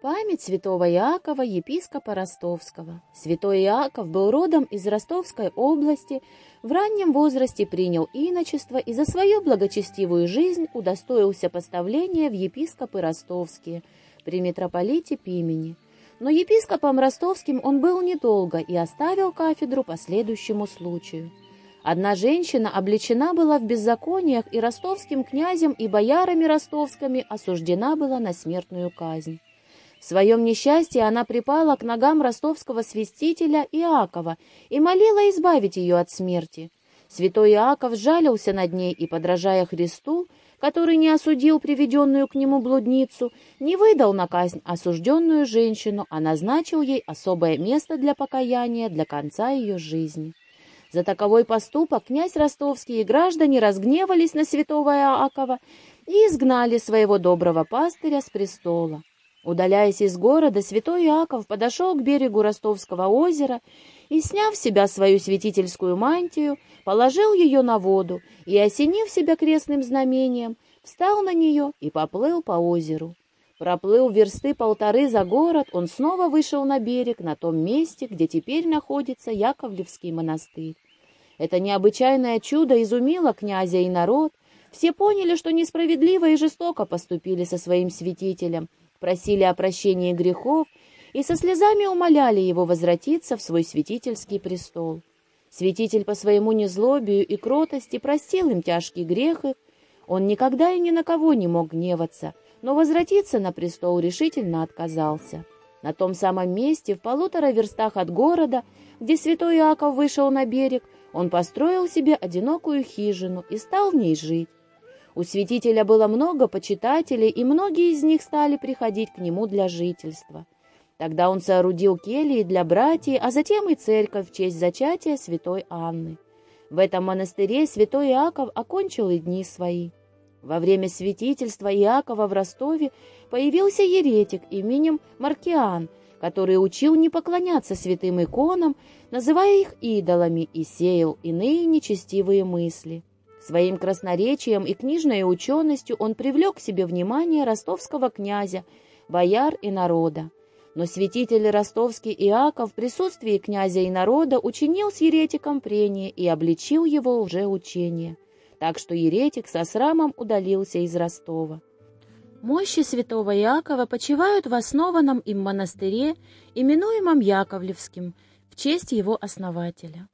Память святого Иакова, епископа Ростовского. Святой Иаков был родом из Ростовской области, в раннем возрасте принял иночество и за свою благочестивую жизнь удостоился поставления в епископы ростовские при митрополите Пимени. Но епископом ростовским он был недолго и оставил кафедру по следующему случаю. Одна женщина обличена была в беззакониях и ростовским князем и боярами ростовскими осуждена была на смертную казнь. В своем несчастье она припала к ногам ростовского святителя Иакова и молила избавить ее от смерти. Святой Иаков жалился над ней и, подражая Христу, который не осудил приведенную к нему блудницу, не выдал на казнь осужденную женщину, а назначил ей особое место для покаяния для конца ее жизни. За таковой поступок князь Ростовский и граждане разгневались на святого Иакова и изгнали своего доброго пастыря с престола. Удаляясь из города, святой Иаков подошел к берегу Ростовского озера и, сняв с себя свою святительскую мантию, положил ее на воду и, осенив себя крестным знамением, встал на нее и поплыл по озеру. Проплыл версты полторы за город, он снова вышел на берег, на том месте, где теперь находится Яковлевский монастырь. Это необычайное чудо изумило князя и народ. Все поняли, что несправедливо и жестоко поступили со своим святителем, просили о прощении грехов и со слезами умоляли его возвратиться в свой святительский престол. Святитель по своему незлобию и кротости простил им тяжкий грех их, он никогда и ни на кого не мог гневаться, но возвратиться на престол решительно отказался. На том самом месте, в полутора верстах от города, где святой Иаков вышел на берег, он построил себе одинокую хижину и стал в ней жить. У святителя было много почитателей, и многие из них стали приходить к нему для жительства. Тогда он соорудил кельи для братьев, а затем и церковь в честь зачатия святой Анны. В этом монастыре святой Иаков окончил и дни свои. Во время святительства Иакова в Ростове появился еретик именем Маркиан, который учил не поклоняться святым иконам, называя их идолами, и сеял иные нечестивые мысли. Своим красноречием и книжной ученостью он привлек к себе внимание ростовского князя, бояр и народа. Но святитель ростовский Иаков в присутствии князя и народа учинил с еретиком прение и обличил его лжеучение, так что еретик со срамом удалился из Ростова. Мощи святого Иакова почивают в основанном им монастыре, именуемом Яковлевским, в честь его основателя.